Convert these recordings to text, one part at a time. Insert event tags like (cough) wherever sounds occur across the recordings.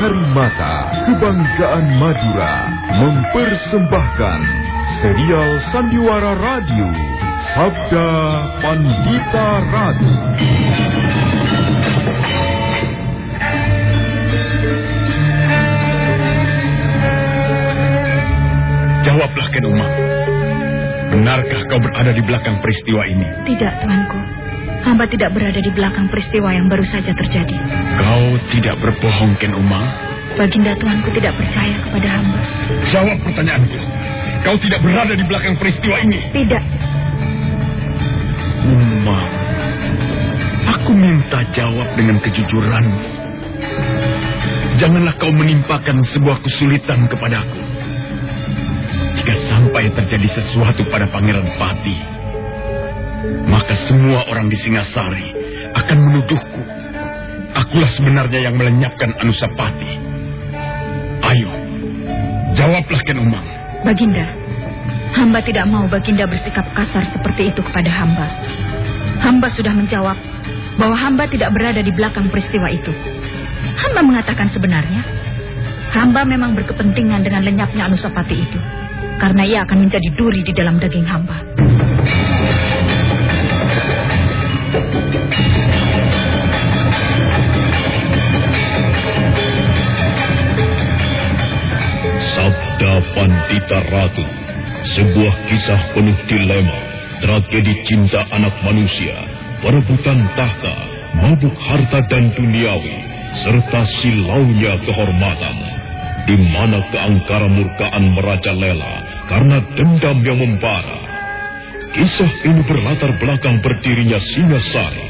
Karimata, kebanggaan Madura, mempersembahkan serial Sandiwara Radio, Sabda Pandita Ratu. Jawablah, Ken Umang. Benarkah kau berada di belakang peristiwa ini? Tidak, tuanku. Hamba tidak berada di belakang peristiwa yang baru saja terjadi. Kau tidak berbohong, Ken Umang? Baginda tuanku tidak percaya kepada hamba. Jawab pertanyaanku. Kau tidak berada di belakang peristiwa ini? Tidak. Umang, aku minta jawab dengan kejujuran. Janganlah kau menimpakan sebuah kesulitan kepadaku. Jika sampai terjadi sesuatu pada Pangeran Pati, maka semua orang di Singasari akan menuduhku. Akulah sebenarnya yang melenyapkan Anusapati. Ayo, jawablah Ken Umang. Baginda, hamba tidak mau Baginda bersikap kasar seperti itu kepada hamba. Hamba sudah menjawab bahwa hamba tidak berada di belakang peristiwa itu. Hamba mengatakan sebenarnya, hamba memang berkepentingan dengan lenyapnya Anusapati itu. Karena ia akan menjadi duri di dalam daging hamba. Sabda Pandita Ratu, sebuah kisah penuh dilema, tragedi cinta anak manusia, perebutan tahta, mabuk harta dan duniawi, serta silaunya kehormatan, di mana keangkara murkaan merajalela karena dendam yang membara. Kisah ini berlatar belakang berdirinya Singasari.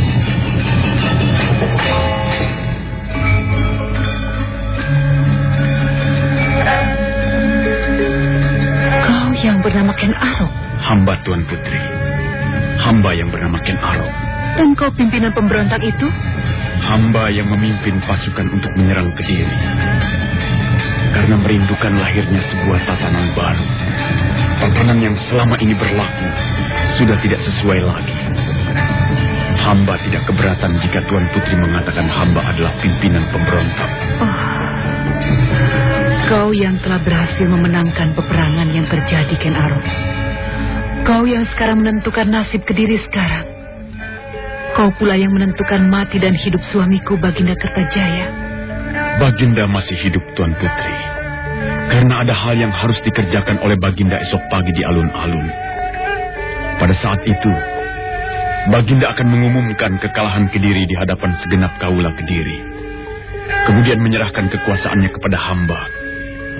Yang bernama Ken Arok. Hamba Tuan Putri. Hamba yang bernama Ken Arok. Dan kau pimpinan pemberontak itu? Hamba yang memimpin pasukan untuk menyerang Kediri. Karena merindukan lahirnya sebuah tatanan baru. Tatanan yang selama ini berlaku sudah tidak sesuai lagi. Hamba tidak keberatan jika Tuan Putri mengatakan hamba adalah pimpinan pemberontak. Oh, kau yang telah berhasil memenangkan peperangan yang terjadi, Ken Arok. Kau yang sekarang menentukan nasib Kediri sekarang. Kau pula yang menentukan mati dan hidup suamiku Baginda Kertajaya. Baginda masih hidup, Tuan Putri. Karena ada hal yang harus dikerjakan oleh Baginda esok pagi di alun-alun. Pada saat itu, Baginda akan mengumumkan kekalahan Kediri di hadapan segenap kaula Kediri. Kemudian menyerahkan kekuasaannya kepada hamba,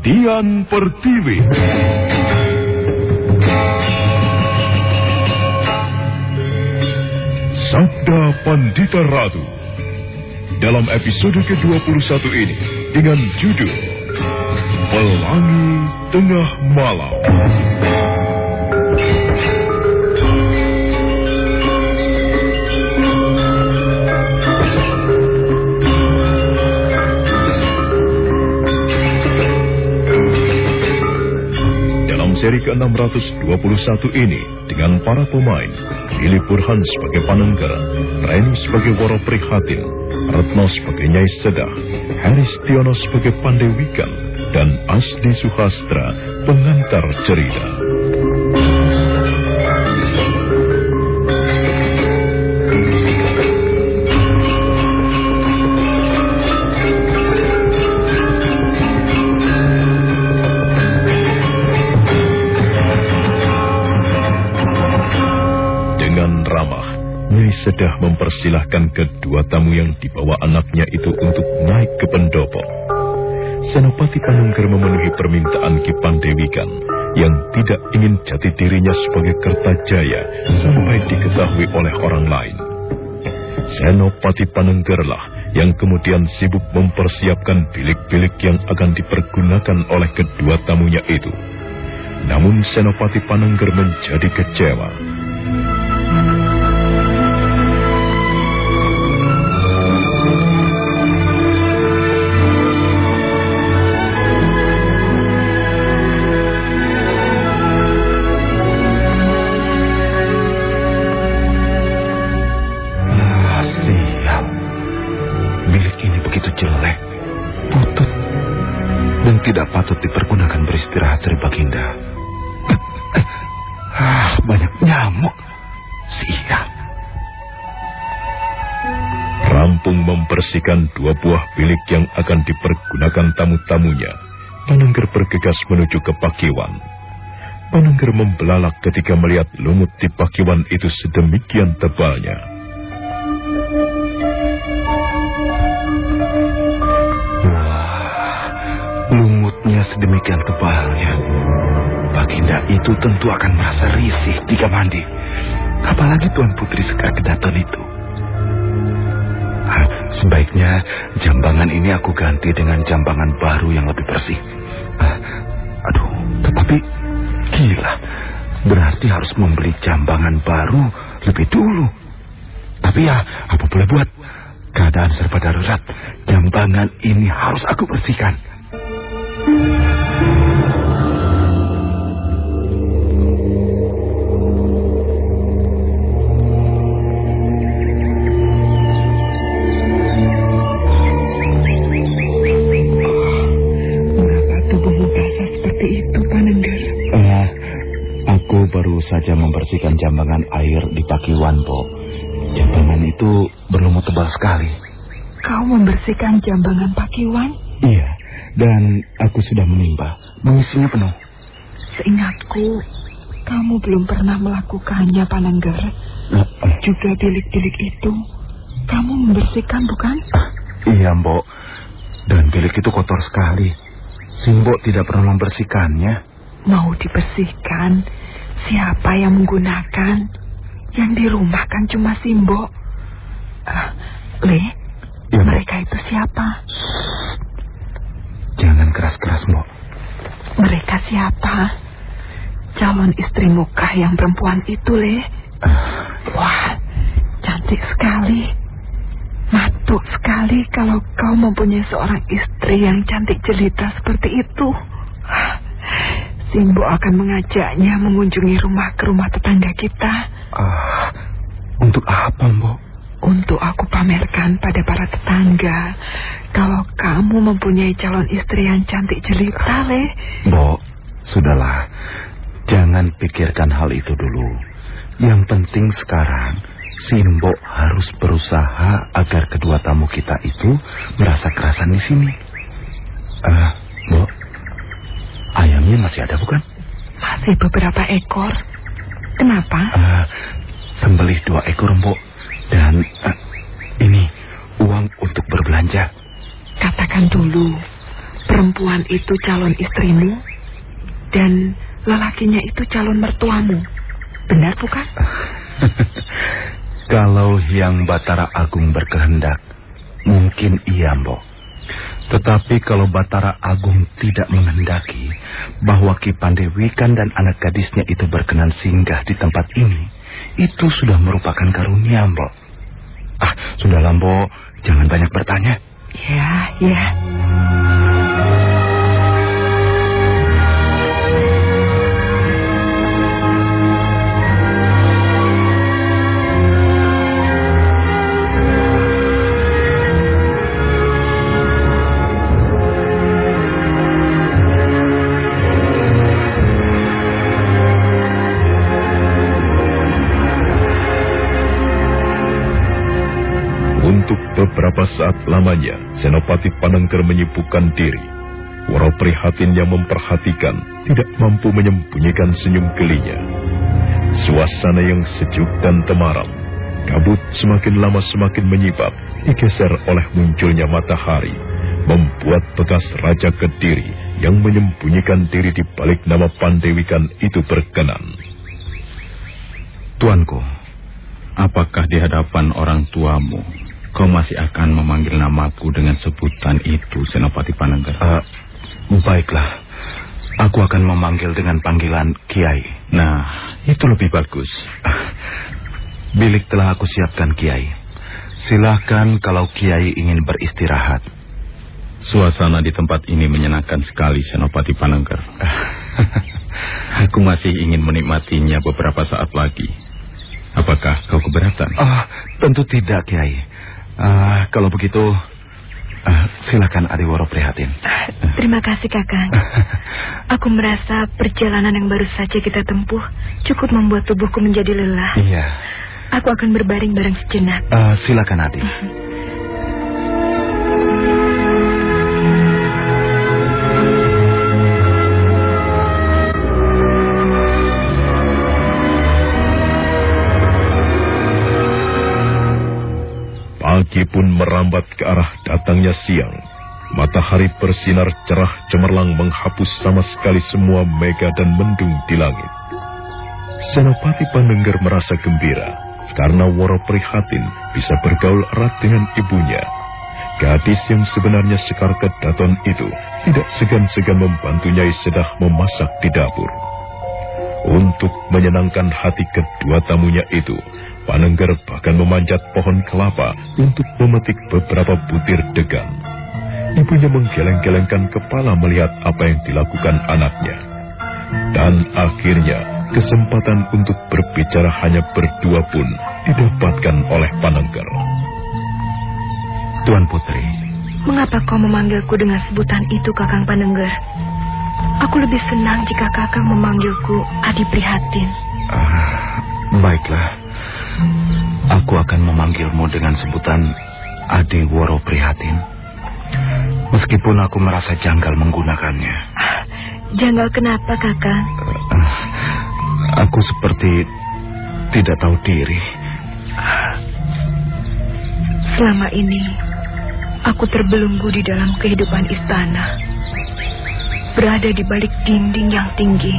Dian Pertiwi. Sabda Pandita Ratu. Dalam episode ke-21 ini dengan judul Pelangi Tengah Malam. Seri ke-621 ini dengan para pemain Lili Burhan sebagai Panenggara, Reni sebagai Woro Prihatin, Retno sebagai Nyai Sedah, Haris Tiono sebagai Pandewikan, dan Asdi Suhastra pengantar cerita. Sedah mempersilahkan kedua tamu yang dibawa anaknya itu untuk naik ke pendopo. Senopati Panungger memenuhi permintaan Ki Pandewikan yang tidak ingin jati dirinya sebagai Kertajaya sampai diketahui oleh orang lain. Senopati Panenggerlah yang kemudian sibuk mempersiapkan bilik-bilik yang akan dipergunakan oleh kedua tamunya itu. Namun Senopati Panengger menjadi kecewa. Membersihkan dua buah bilik yang akan dipergunakan tamu-tamunya. Panengger bergegas menuju ke Pakiwan. Panengger membelalak ketika melihat lumut di Pakiwan itu sedemikian tebalnya. sedemikian tebalnya. Baginda itu tentu akan merasa risih jika mandi. Apalagi Tuan Putri Sekar Kedaton itu. Sebaiknya jambangan ini aku ganti dengan jambangan baru yang lebih bersih. Ah, aduh, tetapi gila. Berarti harus membeli jambangan baru lebih dulu. Tapi ya, apa boleh buat? Keadaan serba darurat. Jambangan ini harus aku bersihkan. Saja membersihkan jambangan air di Pakiwan, Po. Jambangan itu berlumut tebal sekali. Kau membersihkan jambangan Pakiwan? Iya, dan aku sudah menimba. Mengisinya penuh. Seingatku, kamu belum pernah melakukannya, Panengger. Uh, uh. Juga bilik-bilik itu, kamu membersihkan, bukan? Uh, iya, Mbok. Dan bilik itu kotor sekali. Simbo tidak pernah membersihkannya. Mau dibersihkan, Siapa yang menggunakan? Yang di rumah kan cuma Simbo. Uh, Le, ya, mereka itu siapa? Jangan keras-keras, Mbok. Mereka siapa? Calon istri muka yang perempuan itu, Le. Uh. Wah, cantik sekali. Matuk sekali kalau kau mempunyai seorang istri yang cantik jelita seperti itu. Simbo akan mengajaknya mengunjungi rumah ke rumah tetangga kita. Uh, untuk apa, Mbok? Untuk aku pamerkan pada para tetangga. Kalau kamu mempunyai calon istri yang cantik jelita, Le. Mbok, sudahlah. Jangan pikirkan hal itu dulu. Yang penting sekarang, Simbo harus berusaha agar kedua tamu kita itu merasa kerasan di sini. Ah, uh, Mbok, Ayamnya masih ada bukan? Masih beberapa ekor. Kenapa? Uh, sembelih dua ekor mbok. Dan uh, ini uang untuk berbelanja. Katakan dulu, perempuan itu calon istrimu dan lelakinya itu calon mertuamu. Benar bukan? (laughs) Kalau yang Batara Agung berkehendak, mungkin iya, Mbok. Tetapi kalau Batara Agung tidak menghendaki bahwa Ki Pandewikan dan anak gadisnya itu berkenan singgah di tempat ini, itu sudah merupakan karunia, Mbok. Ah, sudah Mbok. Jangan banyak bertanya. Ya, ya. Beberapa saat lamanya, Senopati Panengger menyibukkan diri. Prihatin yang memperhatikan tidak mampu menyembunyikan senyum gelinya. Suasana yang sejuk dan temaram kabut semakin lama semakin menyibat, digeser oleh munculnya matahari, membuat bekas Raja Kediri yang menyembunyikan diri di balik nama Pandewikan itu berkenan. Tuanku, apakah di hadapan orang tuamu kau masih akan memanggil namaku dengan sebutan itu, Senopati Panengger? Uh, baiklah, aku akan memanggil dengan panggilan Kiai. Nah, itu lebih bagus. (laughs) Bilik telah aku siapkan, Kiai. Silahkan kalau Kiai ingin beristirahat. Suasana di tempat ini menyenangkan sekali, Senopati Panengger. (laughs) Aku masih ingin menikmatinya beberapa saat lagi. Apakah kau keberatan? Oh, tentu tidak, Kiai. Uh, kalau begitu, uh, silakan Adiworo prihatin. Terima kasih, Kakang. (laughs) Aku merasa perjalanan yang baru saja kita tempuh cukup membuat tubuhku menjadi lelah. Iya. Aku akan berbaring bareng sejenak. Uh, silakan, Adi. Pagi pun merambat ke arah datangnya siang. Matahari bersinar cerah cemerlang menghapus sama sekali semua mega dan mendung di langit. Senopati Panengger merasa gembira karena Woro Prihatin bisa bergaul erat dengan ibunya. Gadis yang sebenarnya sekar kedaton itu tidak segan-segan membantu Nyai Sedah memasak di dapur. Untuk menyenangkan hati kedua tamunya itu, Panengger bahkan memanjat pohon kelapa untuk memetik beberapa butir degan. Ibunya menggeleng-gelengkan kepala melihat apa yang dilakukan anaknya. Dan akhirnya kesempatan untuk berbicara hanya berdua pun didapatkan oleh Panengger. Tuan Putri. Mengapa kau memanggilku dengan sebutan itu, Kakang Panengger? Aku lebih senang jika Kakang memanggilku Adi Prihatin. Uh, baiklah. Aku akan memanggilmu dengan sebutan Adi Woro Prihatin. Meskipun aku merasa janggal menggunakannya. Janggal kenapa, kakak? Uh, aku seperti tidak tahu diri. Selama ini, aku terbelenggu di dalam kehidupan istana. Berada di balik dinding yang tinggi.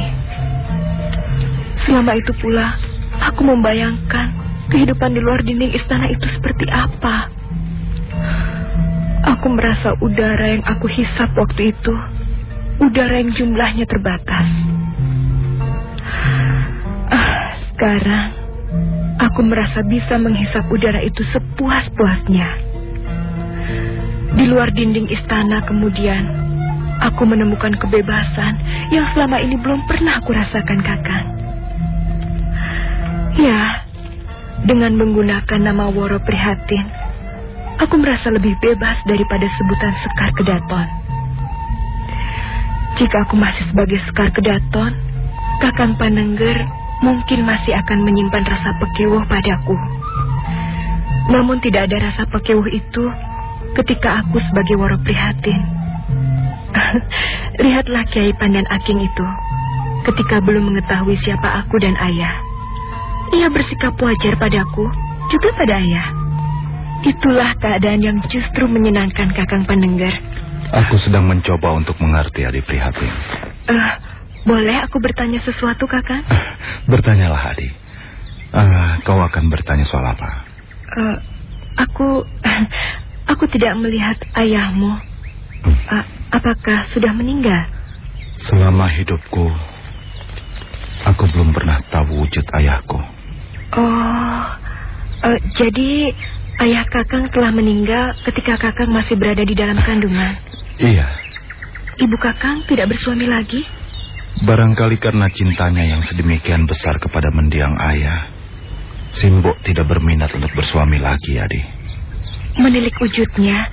Selama itu pula, aku membayangkan kehidupan di luar dinding istana itu seperti apa. Aku merasa udara yang aku hisap waktu itu, udara yang jumlahnya terbatas. Ah, sekarang, aku merasa bisa menghisap udara itu sepuas-puasnya. Di luar dinding istana kemudian, aku menemukan kebebasan yang selama ini belum pernah aku rasakan kakak. Ya, dengan menggunakan nama Woro Prihatin, aku merasa lebih bebas daripada sebutan Sekar Kedaton. Jika aku masih sebagai Sekar Kedaton, Kakang Panengger mungkin masih akan menyimpan rasa pekewuh padaku. Namun tidak ada rasa pekewuh itu ketika aku sebagai Woro Prihatin. (laughs) Lihatlah Kiai Pandan Aking itu ketika belum mengetahui siapa aku dan ayah. Ia bersikap wajar padaku, juga pada ayah. Itulah keadaan yang justru menyenangkan Kakang Pendengar. Aku sedang mencoba untuk mengerti Adi Prihatin. Uh, boleh aku bertanya sesuatu, Kakang? Uh, bertanyalah, Adi. Uh, kau akan bertanya soal apa? Uh, aku, uh, (laughs) aku tidak melihat ayahmu. Uh, apakah sudah meninggal? Selama hidupku, aku belum pernah tahu wujud ayahku. Oh, uh, jadi ayah kakang telah meninggal ketika kakang masih berada di dalam kandungan? Iya. Ibu kakang tidak bersuami lagi? Barangkali karena cintanya yang sedemikian besar kepada mendiang ayah, Simbok tidak berminat untuk bersuami lagi, Adi. Menilik wujudnya,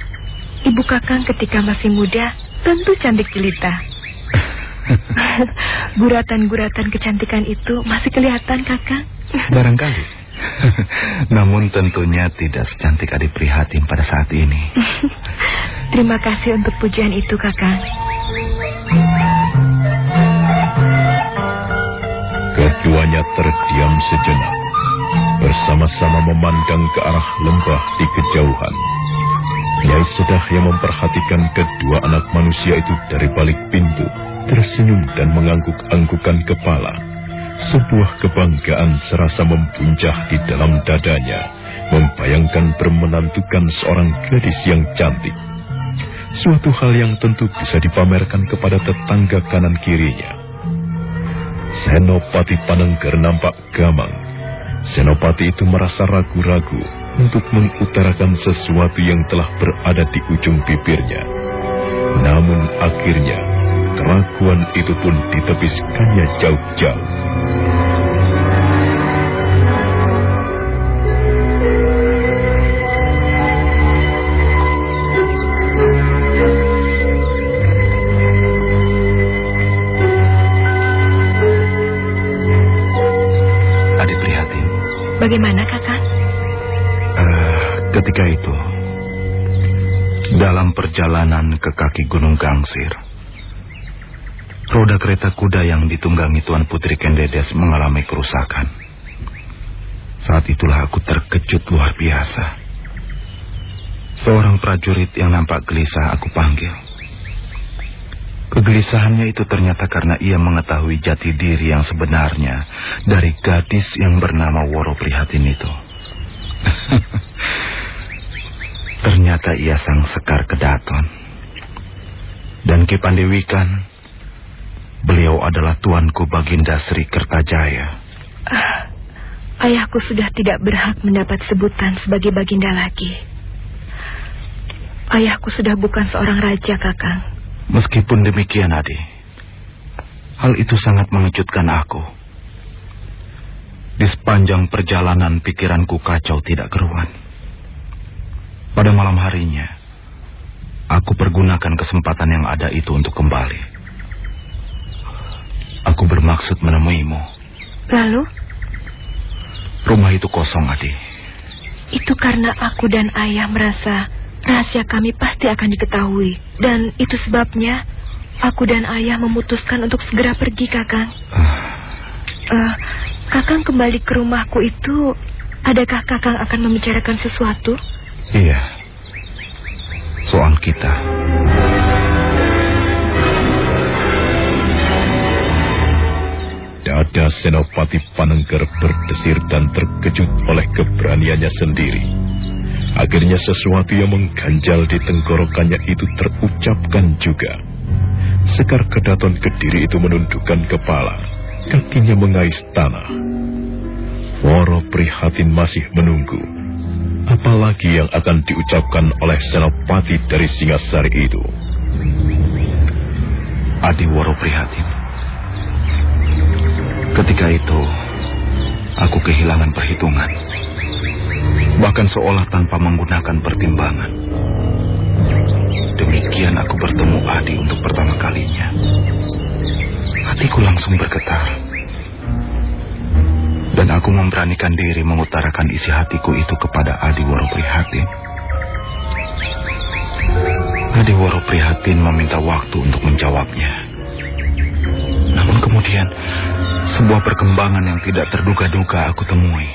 ibu kakang ketika masih muda tentu cantik jelita. (laughs) (laughs) Guratan-guratan kecantikan itu masih kelihatan, kakang. Barangkali. (laughs) Namun tentunya tidak secantik adik prihatin pada saat ini. (laughs) Terima kasih untuk pujian itu, kakak. Keduanya terdiam sejenak. bersama-sama memandang ke arah lembah di kejauhan. Kiai Sedah yang memperhatikan kedua anak manusia itu dari balik pintu, tersenyum dan mengangguk-anggukan kepala. Sebuah kebanggaan serasa mempuncah di dalam dadanya, membayangkan bermenantukan seorang gadis yang cantik. Suatu hal yang tentu bisa dipamerkan kepada tetangga kanan kirinya. Senopati Panengger nampak gamang. Senopati itu merasa ragu-ragu untuk mengutarakan sesuatu yang telah berada di ujung bibirnya. Namun akhirnya, keraguan itu pun ditebiskannya jauh-jauh. Bagaimana, kakak? Uh, ketika itu, dalam perjalanan ke kaki Gunung Gangsir, roda kereta kuda yang ditunggangi Tuan Putri Kendedes mengalami kerusakan. Saat itulah aku terkejut luar biasa. Seorang prajurit yang nampak gelisah aku panggil. Kegelisahannya itu ternyata karena ia mengetahui jati diri yang sebenarnya dari gadis yang bernama Woro Prihatin itu. (laughs) ternyata ia sang sekar kedaton. Dan Kipandewikan, beliau adalah tuanku Baginda Sri Kertajaya. Uh, ayahku sudah tidak berhak mendapat sebutan sebagai Baginda lagi. Ayahku sudah bukan seorang raja, Kakang. Meskipun demikian, Adi, hal itu sangat mengejutkan aku. Di sepanjang perjalanan pikiranku kacau tidak keruan. Pada malam harinya, aku pergunakan kesempatan yang ada itu untuk kembali. Aku bermaksud menemuimu. Lalu? Rumah itu kosong, Adi. Itu karena aku dan ayah merasa Rahasia kami pasti akan diketahui. Dan itu sebabnya aku dan ayah memutuskan untuk segera pergi, Kakang. Uh, kakang kembali ke rumahku itu, adakah Kakang akan membicarakan sesuatu? Iya. Soal kita. Dada Senopati Panengger berdesir dan terkejut oleh keberaniannya sendiri. Akhirnya sesuatu yang mengganjal di tenggorokannya itu terucapkan juga. Sekar kedaton kediri itu menundukkan kepala, kakinya mengais tanah. Woro prihatin masih menunggu. Apalagi yang akan diucapkan oleh Senopati dari Singasari itu. Adi Woro prihatin. Ketika itu, aku kehilangan perhitungan bahkan seolah tanpa menggunakan pertimbangan. Demikian aku bertemu Adi untuk pertama kalinya. Hatiku langsung bergetar. Dan aku memberanikan diri mengutarakan isi hatiku itu kepada Adi Woro Prihatin. Adi Woro Prihatin meminta waktu untuk menjawabnya. Namun kemudian, sebuah perkembangan yang tidak terduga-duga aku temui.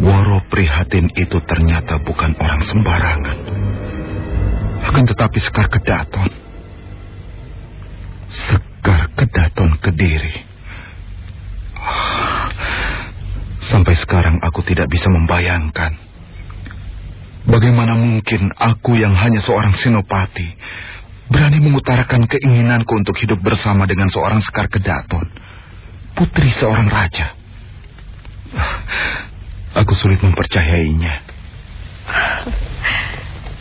Woro prihatin itu ternyata bukan orang sembarangan. Akan tetapi Sekar Kedaton. Sekar Kedaton Kediri. Sampai sekarang aku tidak bisa membayangkan. Bagaimana mungkin aku yang hanya seorang sinopati berani mengutarakan keinginanku untuk hidup bersama dengan seorang Sekar Kedaton, putri seorang raja. Aku sulit mempercayainya.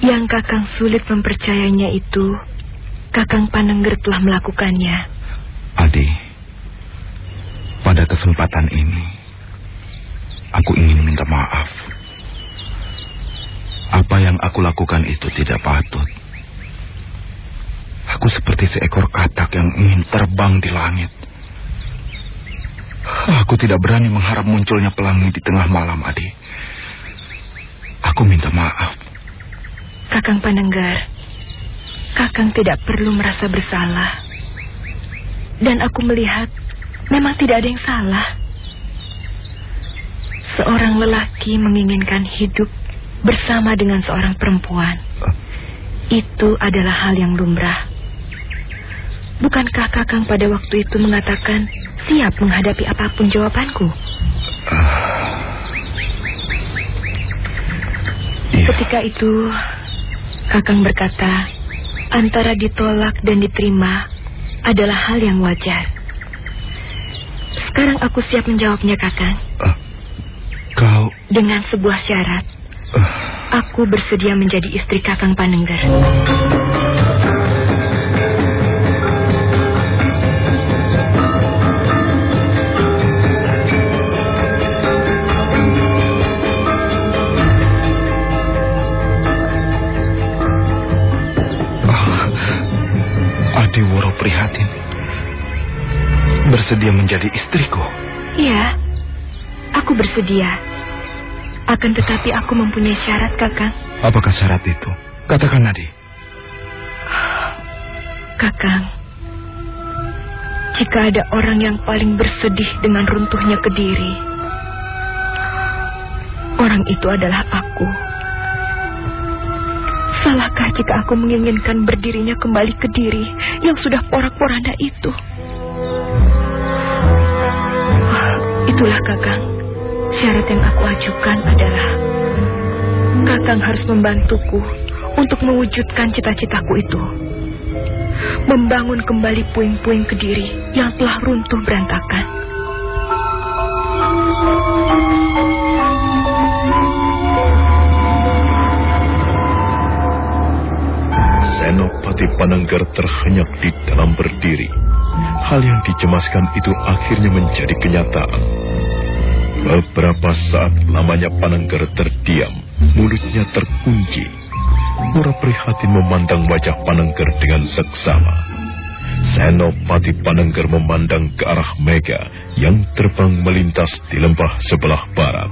Yang Kakang sulit mempercayainya itu, Kakang Panengger telah melakukannya. Adi, pada kesempatan ini, aku ingin minta maaf. Apa yang aku lakukan itu tidak patut. Aku seperti seekor katak yang ingin terbang di langit. Aku tidak berani mengharap munculnya pelangi di tengah malam, Adi. Aku minta maaf. Kakang Panenggar, Kakang tidak perlu merasa bersalah. Dan aku melihat memang tidak ada yang salah. Seorang lelaki menginginkan hidup bersama dengan seorang perempuan. Itu adalah hal yang lumrah. Bukankah Kakang pada waktu itu mengatakan siap menghadapi apa pun jawabanku? Iya. Ketika itu, Kakang berkata, antara ditolak dan diterima adalah hal yang wajar. Sekarang aku siap menjawabnya, Kakang. Ah, kau Dengan sebuah syarat. Aku bersedia menjadi istri Kakang Panengger. Bersedia menjadi istriku. Iya, aku bersedia. Akan tetapi aku mempunyai syarat, Kakang. Apakah syarat itu? Katakan Adi. Kakang, jika ada orang yang paling bersedih dengan runtuhnya Kediri, orang itu adalah aku. Salahkah jika aku menginginkan berdirinya kembali ke diri yang sudah porak-poranda itu? Itulah Kakang. Syarat yang aku ajukan adalah Kakang harus membantuku untuk mewujudkan cita-citaku itu. Membangun kembali puing-puing Kediri yang telah runtuh berantakan. Senopati Panengger terhenyak di dalam berdiri. Hal yang dicemaskan itu akhirnya menjadi kenyataan. Beberapa saat lamanya Panengger terdiam, mulutnya terkunci. Murah prihatin memandang wajah Panengger dengan seksama. Senopati Panengger memandang ke arah Mega yang terbang melintas di lembah sebelah barat.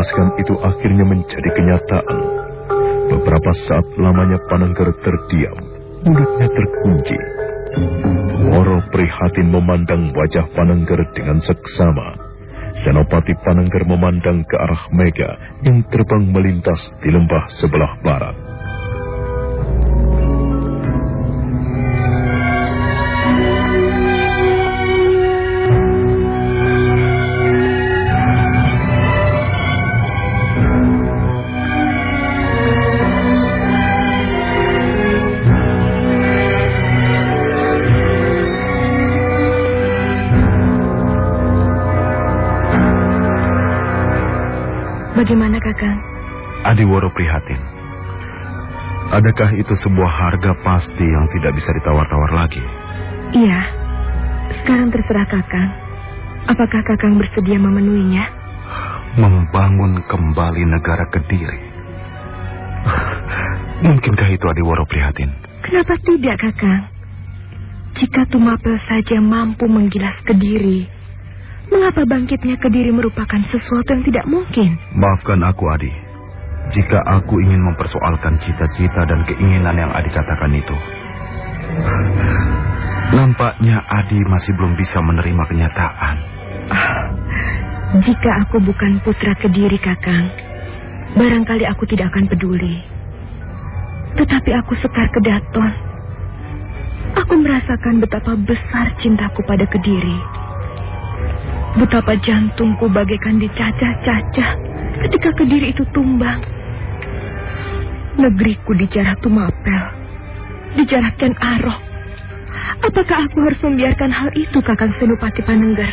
Dicemaskan itu akhirnya menjadi kenyataan. Beberapa saat lamanya Panengger terdiam, mulutnya terkunci. Woro prihatin memandang wajah Panengger dengan seksama. Senopati Panengger memandang ke arah Mega yang terbang melintas di lembah sebelah barat. Adakah itu sebuah harga pasti yang tidak bisa ditawar-tawar lagi? Iya. Sekarang terserah Kakang. Apakah Kakang bersedia memenuhinya? Membangun kembali negara Kediri. (sighs) Mungkinkah itu Adiworo prihatin? Kenapa tidak, Kakang? Jika Tumapel saja mampu menggilas Kediri, mengapa bangkitnya Kediri merupakan sesuatu yang tidak mungkin? Maafkan aku, Adi. Jika aku ingin mempersoalkan cita-cita dan keinginan yang Adi katakan itu. Nampaknya Adi masih belum bisa menerima kenyataan. Jika aku bukan putra Kediri, Kakang, barangkali aku tidak akan peduli. Tetapi aku Sekar Kedaton. Aku merasakan betapa besar cintaku pada Kediri. Betapa jantungku bagaikan dicacah-cacah ketika Kediri itu tumbang. Negeriku dijarah Tumapel, dijarah Ken Arok. Apakah aku harus membiarkan hal itu, Kakang Senupati Panengger?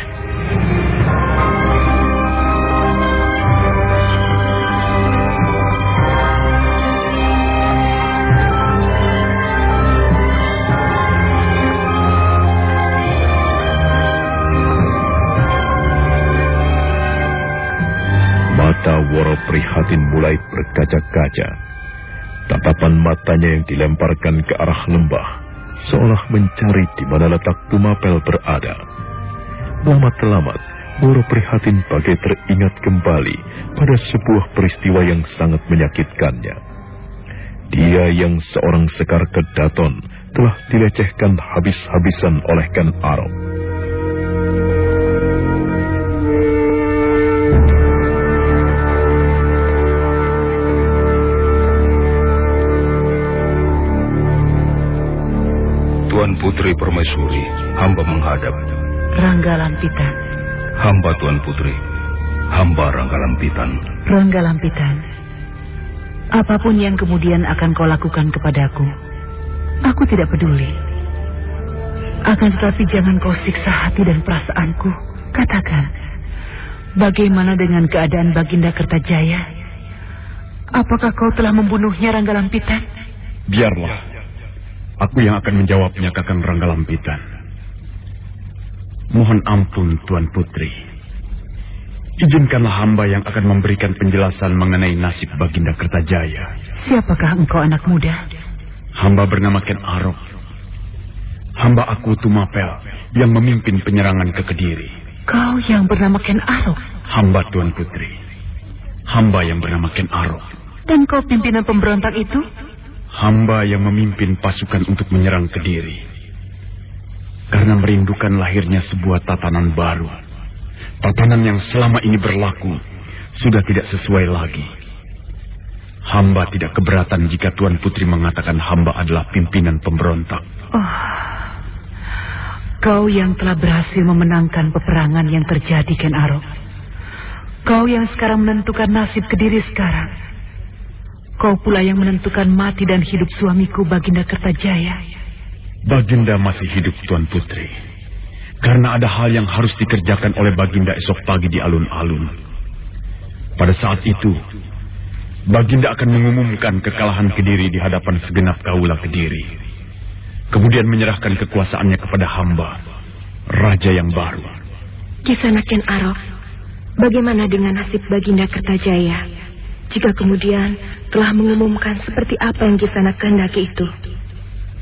Mata Woro Prihatin mulai berkaca-kaca. Tatapan matanya yang dilemparkan ke arah lembah, seolah mencari di mana letak Tumapel berada. Lama-telamat, Woro Prihatin bagai teringat kembali pada sebuah peristiwa yang sangat menyakitkannya. Dia yang seorang sekar kedaton telah dilecehkan habis-habisan oleh Ken Arok. Putri Permaisuri, hamba menghadap. Rangga Lampitan. Hamba Tuan Putri, hamba Rangga Lampitan. Rangga Lampitan. Apa pun yang kemudian akan kau lakukan kepadaku, aku tidak peduli. Akan tetapi jangan kau siksa hati dan perasaanku. Katakan, bagaimana dengan keadaan Baginda Kertajaya? Apakah kau telah membunuhnya Rangga Lampitan? Biarlah. Aku yang akan menjawabnya Kakang Rangga Lampitan. Mohon ampun Tuan Putri. Izinkanlah hamba yang akan memberikan penjelasan mengenai nasib Baginda Kertajaya. Siapakah engkau anak muda? Hamba bernama Ken Arok. Hamba aku Tumapel yang memimpin penyerangan ke Kediri. Kau yang bernama Ken Arok. Hamba Tuan Putri. Hamba yang bernama Ken Arok. Dan kau pimpinan pemberontak itu? Hamba yang memimpin pasukan untuk menyerang Kediri. Karena merindukan lahirnya sebuah tatanan baru. Tatanan yang selama ini berlaku sudah tidak sesuai lagi. Hamba tidak keberatan jika Tuan Putri mengatakan hamba adalah pimpinan pemberontak. Oh, kau yang telah berhasil memenangkan peperangan yang terjadi, Ken Arok. Kau yang sekarang menentukan nasib Kediri sekarang. Kau pula yang menentukan mati dan hidup suamiku Baginda Kertajaya. Baginda masih hidup Tuan Putri. Karena ada hal yang harus dikerjakan oleh Baginda esok pagi di alun-alun. Pada saat itu, Baginda akan mengumumkan kekalahan Kediri di hadapan segenap kaula Kediri. Kemudian menyerahkan kekuasaannya kepada hamba, Raja yang baru. Kisana Ken Arok, bagaimana dengan nasib Baginda Kertajaya? Jika kemudian telah mengumumkan seperti apa yang Kisana kehendaki itu.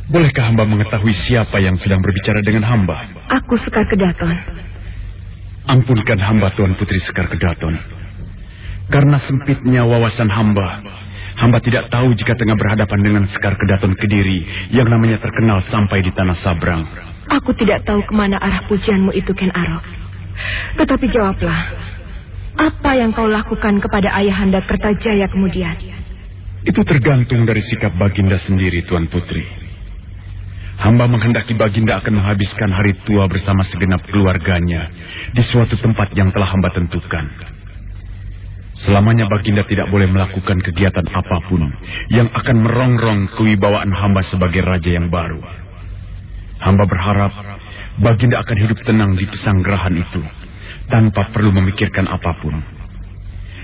Bolehkah hamba mengetahui siapa yang sedang berbicara dengan hamba? Aku Sekar Kedaton. Ampunkan hamba Tuan Putri Sekar Kedaton. Karena sempitnya wawasan hamba, hamba tidak tahu jika tengah berhadapan dengan Sekar Kedaton Kediri yang namanya terkenal sampai di Tanah Sabrang. Aku tidak tahu ke mana arah pujianmu itu, Ken Arok. Tetapi jawablah, apa yang kau lakukan kepada ayahanda Kertajaya kemudian? Itu tergantung dari sikap Baginda sendiri, Tuan Putri. Hamba menghendaki Baginda akan menghabiskan hari tua bersama segenap keluarganya di suatu tempat yang telah hamba tentukan. Selamanya Baginda tidak boleh melakukan kegiatan apa pun yang akan merongrong kewibawaan hamba sebagai raja yang baru. Hamba berharap Baginda akan hidup tenang di pesanggerahan itu tanpa perlu memikirkan apa pun.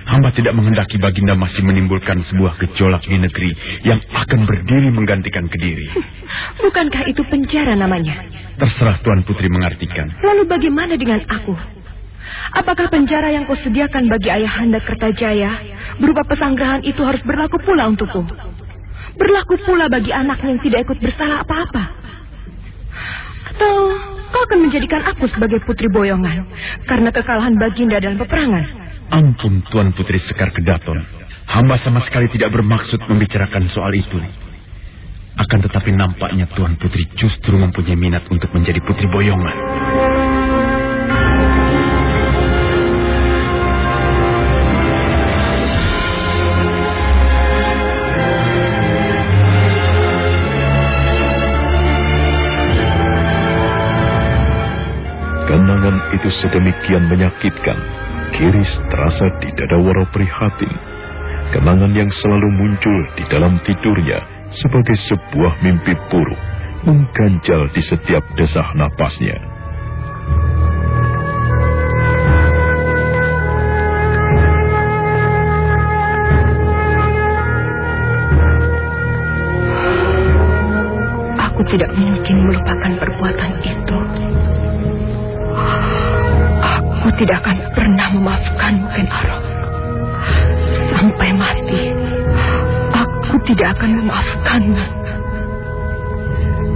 Hamba tidak menghendaki Baginda masih menimbulkan sebuah gejolak di negeri yang akan berdiri menggantikan Kediri. (laughs) Bukankah itu penjara namanya? Terserah Tuan Putri mengartikan. Lalu bagaimana dengan aku? Apakah penjara yang kau sediakan bagi ayahanda Kertajaya berupa pesanggerahan itu harus berlaku pula untukku? Berlaku pula bagi anak yang tidak ikut bersalah apa-apa? Atau kau akan menjadikan aku sebagai putri boyongan karena kekalahan Baginda dalam peperangan? Ampun Tuan Putri Sekar Kedaton. Hamba sama sekali tidak bermaksud membicarakan soal itu. Akan tetapi nampaknya Tuan Putri justru mempunyai minat untuk menjadi putri boyongan. Kenangan itu sedemikian menyakitkan Mengiris terasa di dada Waro Prihatin. Kenangan yang selalu muncul di dalam tidurnya sebagai sebuah mimpi buruk mengganjal di setiap desah napasnya. Aku tidak mungkin melupakan perbuatan itu. Aku tidak akan pernah memaafkanmu, Ken Arok. Sampai mati, aku tidak akan memaafkanmu.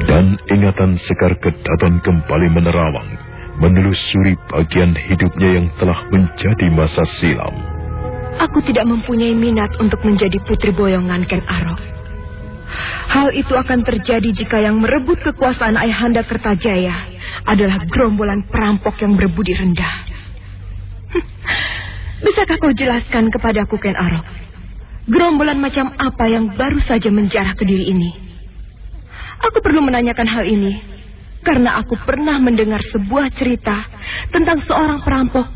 Dan ingatan Sekar Kedaton kembali menerawang, menelusuri bagian hidupnya yang telah menjadi masa silam. Aku tidak mempunyai minat untuk menjadi putri boyongan Ken Arok. Hal itu akan terjadi jika yang merebut kekuasaan Ayahanda Kertajaya adalah gerombolan perampok yang berbudi rendah. Bisakah kau jelaskan kepadaku, Ken Arok? Gerombolan macam apa yang baru saja menjarah ke diri ini? Aku perlu menanyakan hal ini karena aku pernah mendengar sebuah cerita tentang seorang perampok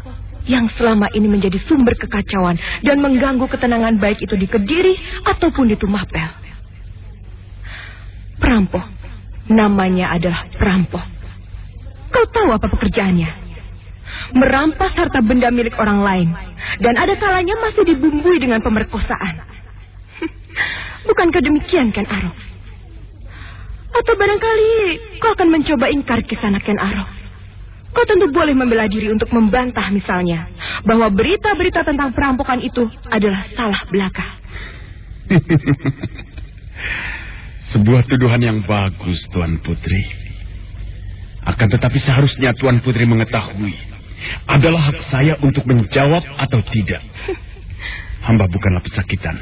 yang selama ini menjadi sumber kekacauan dan mengganggu ketenangan baik itu di Kediri ataupun di Tumapel. Perampok. Namanya adalah perampok. Kau tahu apa pekerjaannya? Merampas harta benda milik orang lain. Dan ada kalanya masih dibumbui dengan pemerkosaan. (laughs) Bukankah demikian, Ken Arok? Atau barangkali kau akan mencoba ingkar kisah Ken Arok? Kau tentu boleh membela diri untuk membantah misalnya bahwa berita-berita tentang perampokan itu adalah salah belaka. (laughs) Sebuah tuduhan yang bagus, Tuan Putri. Akan tetapi seharusnya Tuan Putri mengetahui adalah hak saya untuk menjawab atau tidak. Hamba bukanlah pesakitan.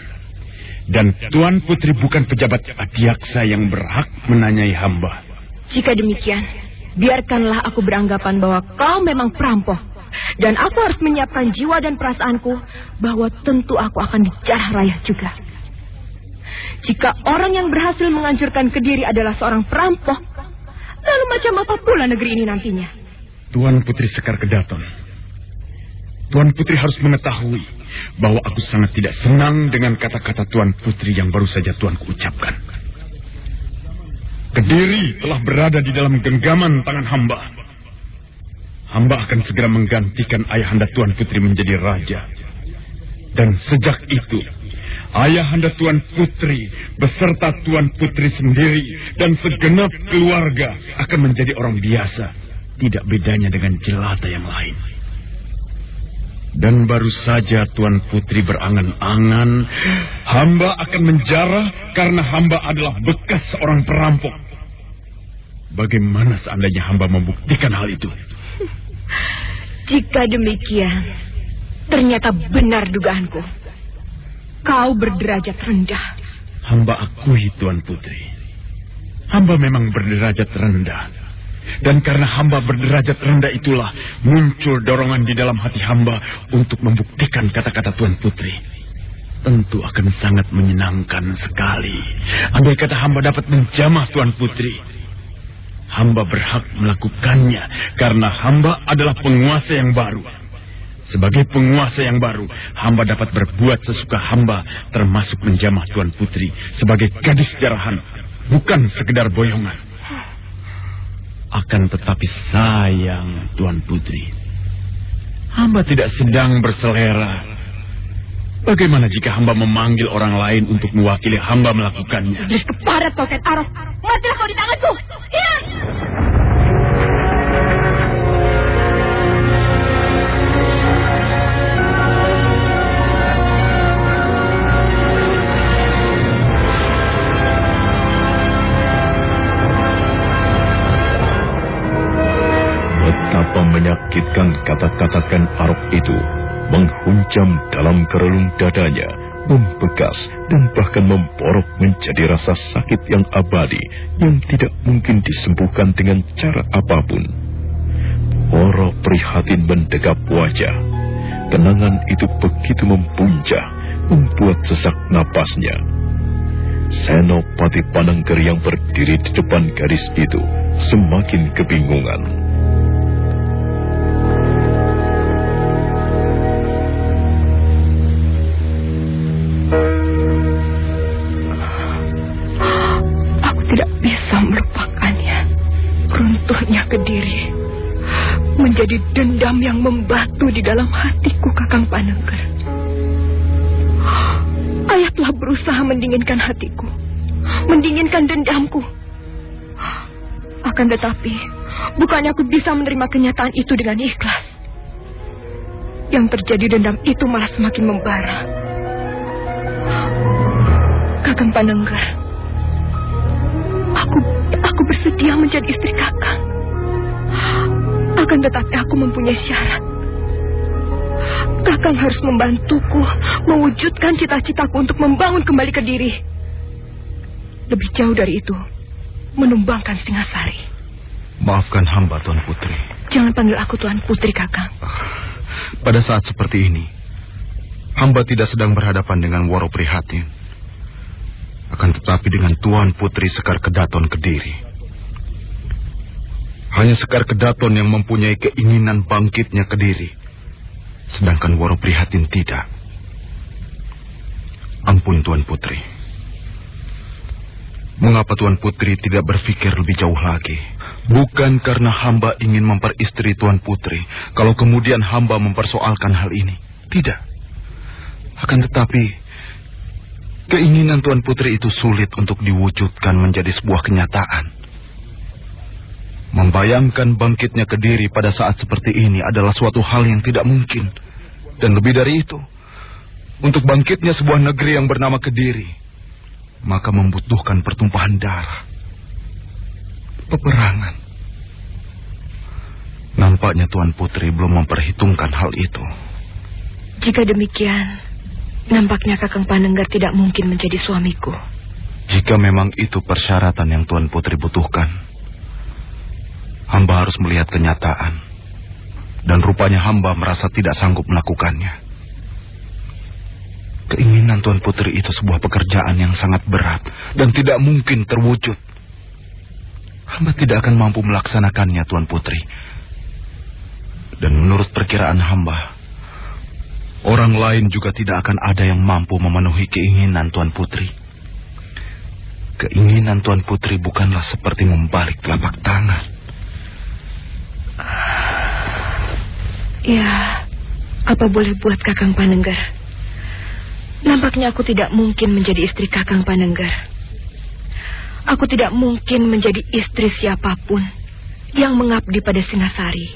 Dan Tuan Putri bukan pejabat adiaksa yang berhak menanyai hamba. Jika demikian, biarkanlah aku beranggapan bahwa kau memang perampok. Dan aku harus menyiapkan jiwa dan perasaanku bahwa tentu aku akan dijarah rayah juga. Jika orang yang berhasil menghancurkan Kediri adalah seorang perampok, lalu macam apa pula negeri ini nantinya? Tuan Putri Sekar Kedaton, Tuan Putri harus mengetahui bahwa aku sangat tidak senang dengan kata-kata Tuan Putri yang baru saja Tuanku ucapkan. Kediri telah berada di dalam genggaman tangan hamba. Hamba akan segera menggantikan ayahanda Tuan Putri menjadi raja. Dan sejak itu, ayahanda Tuan Putri beserta Tuan Putri sendiri dan segenap keluarga akan menjadi orang biasa. Tidak bedanya dengan jelata yang lain. Dan baru saja Tuan Putri berangan-angan, hamba akan menjarah karena hamba adalah bekas seorang perampok. Bagaimana seandainya hamba membuktikan hal itu? Jika demikian, ternyata benar dugaanku. Kau berderajat rendah. Hamba akui, Tuan Putri. Hamba memang berderajat rendah. Dan karena hamba berderajat rendah itulah muncul dorongan di dalam hati hamba untuk membuktikan kata-kata Tuan Putri. Tentu akan sangat menyenangkan sekali. Andai kata hamba dapat menjamah Tuan Putri. Hamba berhak melakukannya karena hamba adalah penguasa yang baru. Sebagai penguasa yang baru, hamba dapat berbuat sesuka hamba termasuk menjamah Tuan Putri sebagai gadis jarahan, bukan sekedar boyongan. Akan tetapi sayang Tuan Putri. Hamba tidak sedang berselera. Bagaimana jika hamba memanggil orang lain untuk mewakili hamba melakukannya? Keparat kau, Ken Arok. Matilah kau di tanganku. Hilang! Menyakitkan kata-kata Ken Arok itu menghunjam dalam kerelung dadanya, membekas dan bahkan memborok menjadi rasa sakit yang abadi yang tidak mungkin disembuhkan dengan cara apa pun. Oro prihatin mendekap wajah. Kenangan itu begitu mempuncah, membuat sesak napasnya. Senopati Panengger yang berdiri di depan garis itu semakin kebingungan. Menjadi dendam yang membatu di dalam hatiku, Kakang Panengger. Ayah telah berusaha mendinginkan hatiku, mendinginkan dendamku. Akan tetapi, bukannya aku bisa menerima kenyataan itu dengan ikhlas. Yang terjadi dendam itu malah semakin membara. Kakang Panengger, aku aku bersedia menjadi istri kakang. Akan tetapi aku mempunyai syarat. Kakang harus membantuku mewujudkan cita-citaku untuk membangun kembali ke diri. Lebih jauh dari itu, menumbangkan Singasari. Maafkan hamba, Tuan Putri. Jangan panggil aku Tuan Putri, Kakang. Pada saat seperti ini, hamba tidak sedang berhadapan dengan Waro Prihatin. Akan tetapi dengan Tuan Putri Sekar Kedaton Kediri. Hanya Sekar Kedaton yang mempunyai keinginan bangkitnya Kediri. Sedangkan Waro Prihatin tidak. Ampun Tuan Putri. Mengapa Tuan Putri tidak berpikir lebih jauh lagi? Bukan karena hamba ingin memperistri Tuan Putri, kalau kemudian hamba mempersoalkan hal ini. Tidak. Akan tetapi, keinginan Tuan Putri itu sulit untuk diwujudkan menjadi sebuah kenyataan. Membayangkan bangkitnya ke diri pada saat seperti ini adalah suatu hal yang tidak mungkin. Dan lebih dari itu, untuk bangkitnya sebuah negeri yang bernama Kediri, maka membutuhkan pertumpahan darah. Peperangan. Nampaknya Tuan Putri belum memperhitungkan hal itu. Jika demikian, nampaknya Kakang Panenggar tidak mungkin menjadi suamiku. Jika memang itu persyaratan yang Tuan Putri butuhkan, hamba harus melihat kenyataan. Dan rupanya hamba merasa tidak sanggup melakukannya. Keinginan Tuan Putri itu sebuah pekerjaan yang sangat berat dan tidak mungkin terwujud. Hamba tidak akan mampu melaksanakannya, Tuan Putri. Dan menurut perkiraan hamba, orang lain juga tidak akan ada yang mampu memenuhi keinginan Tuan Putri. Keinginan Tuan Putri bukanlah seperti membalik telapak tangan. Ya, apa boleh buat Kakang Panenggar? Nampaknya aku tidak mungkin menjadi istri Kakang Panenggar. Aku tidak mungkin menjadi istri siapa pun yang mengabdi pada Singasari.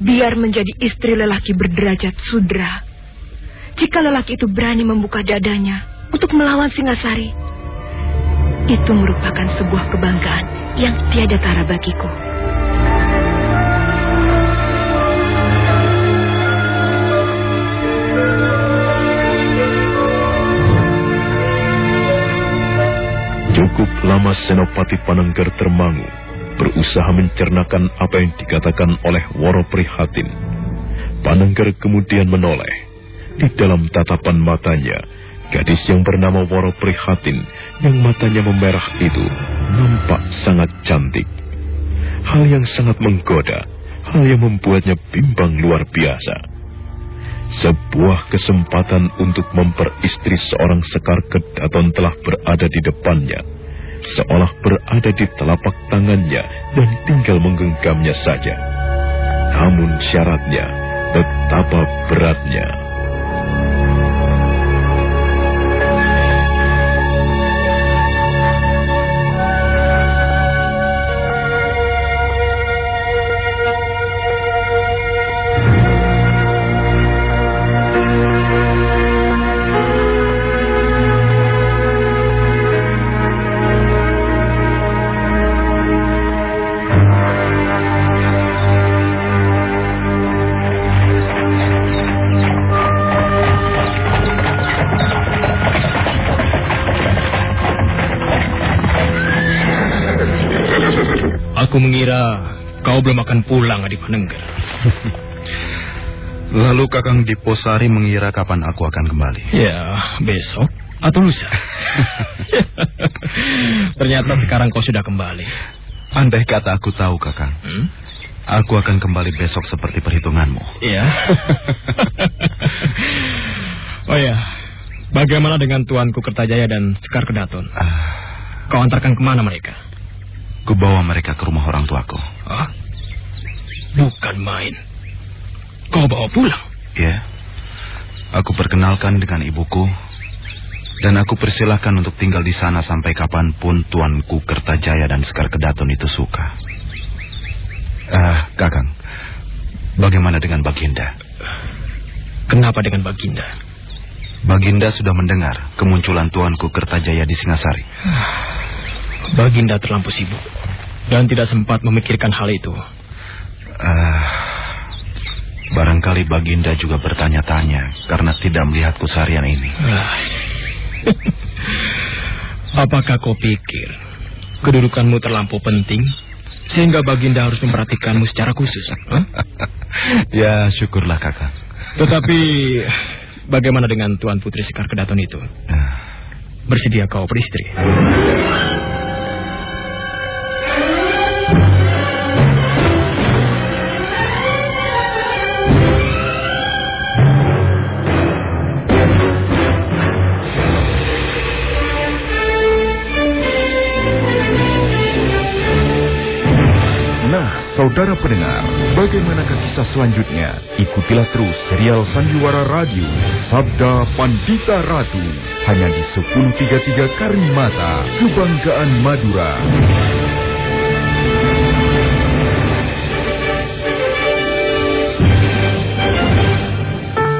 Biar menjadi istri lelaki berderajat sudra. Jika lelaki itu berani membuka dadanya untuk melawan Singasari, itu merupakan sebuah kebanggaan yang tiada tara bagiku. Cukup lama Senopati Panengger termangu, berusaha mencernakan apa yang dikatakan oleh Woro Prihatin. Panengger kemudian menoleh. Di dalam tatapan matanya, gadis yang bernama Woro Prihatin yang matanya memerah itu nampak sangat cantik. Hal yang sangat menggoda, hal yang membuatnya bimbang luar biasa. Sebuah kesempatan untuk memperistri seorang sekar kedaton telah berada di depannya. Seolah berada di telapak tangannya dan tinggal menggenggamnya saja. Namun syaratnya betapa beratnya. Kakang Diposari mengira kapan aku akan kembali. Ya, besok atau lusa. Ternyata sekarang kau sudah kembali. Andai kata aku tahu, Kakang. Hmm? Aku akan kembali besok seperti perhitunganmu. Iya. oh ya, bagaimana dengan Tuanku Kertajaya dan Sekar Kedaton? Ah, Kau antarkan ke mana mereka? ku bawa mereka ke rumah orang tuaku. Oh, main-main. Kau bawa pulang? Ya. Aku perkenalkan dengan ibuku dan aku persilahkan untuk tinggal di sana sampai kapan pun Tuanku Kertajaya dan Sekar Kedaton itu suka. Ah, uh, Kakang, bagaimana dengan Baginda? Kenapa dengan Baginda? Baginda sudah mendengar kemunculan Tuanku Kertajaya di Singasari. Baginda terlampau sibuk dan tidak sempat memikirkan hal itu. Uh, barangkali Baginda juga bertanya-tanya karena tidak melihatku seharian ini. (laughs) Apakah kau pikir kedudukanmu terlampau penting sehingga Baginda harus memperhatikanmu secara khusus? Huh? (laughs) ya, syukurlah kakak. Tetapi Bagaimana dengan Tuan Putri Sekar Kedaton itu? Ah. Bersedia kau beristri? Saudara pendengar, bagaimana kisah selanjutnya? Ikutilah terus serial Sandiwara Radio Sabda Pandita Ratu hanya di 1033 Karimata, Kebanggaan Madura.